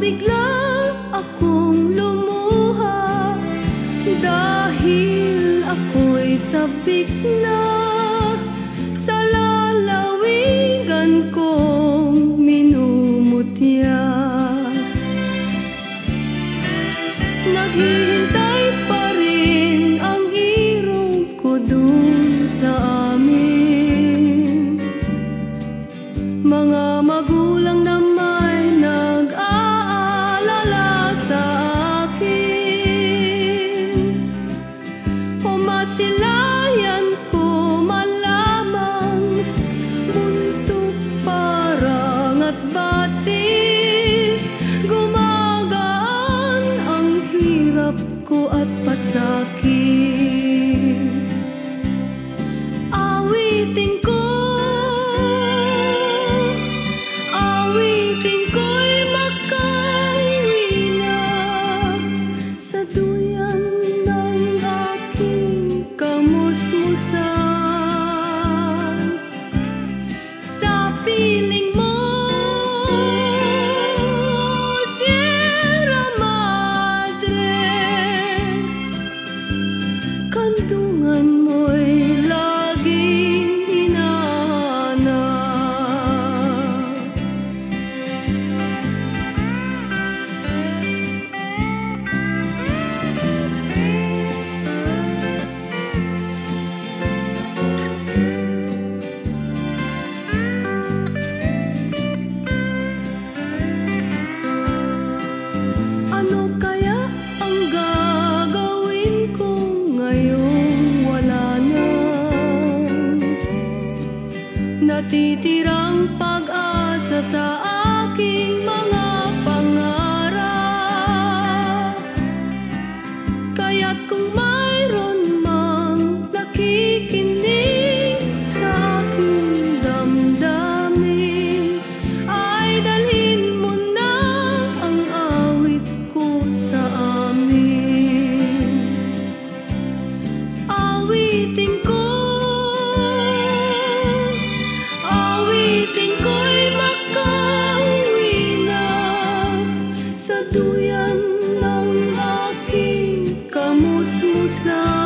bigla akong lumuha. Dahil ako'y sabik na Sa lalawigan kong minumutya. Naghihintay at pasakit. Awitin ko natitirang pag-asa sa akin. ng aking kamususan.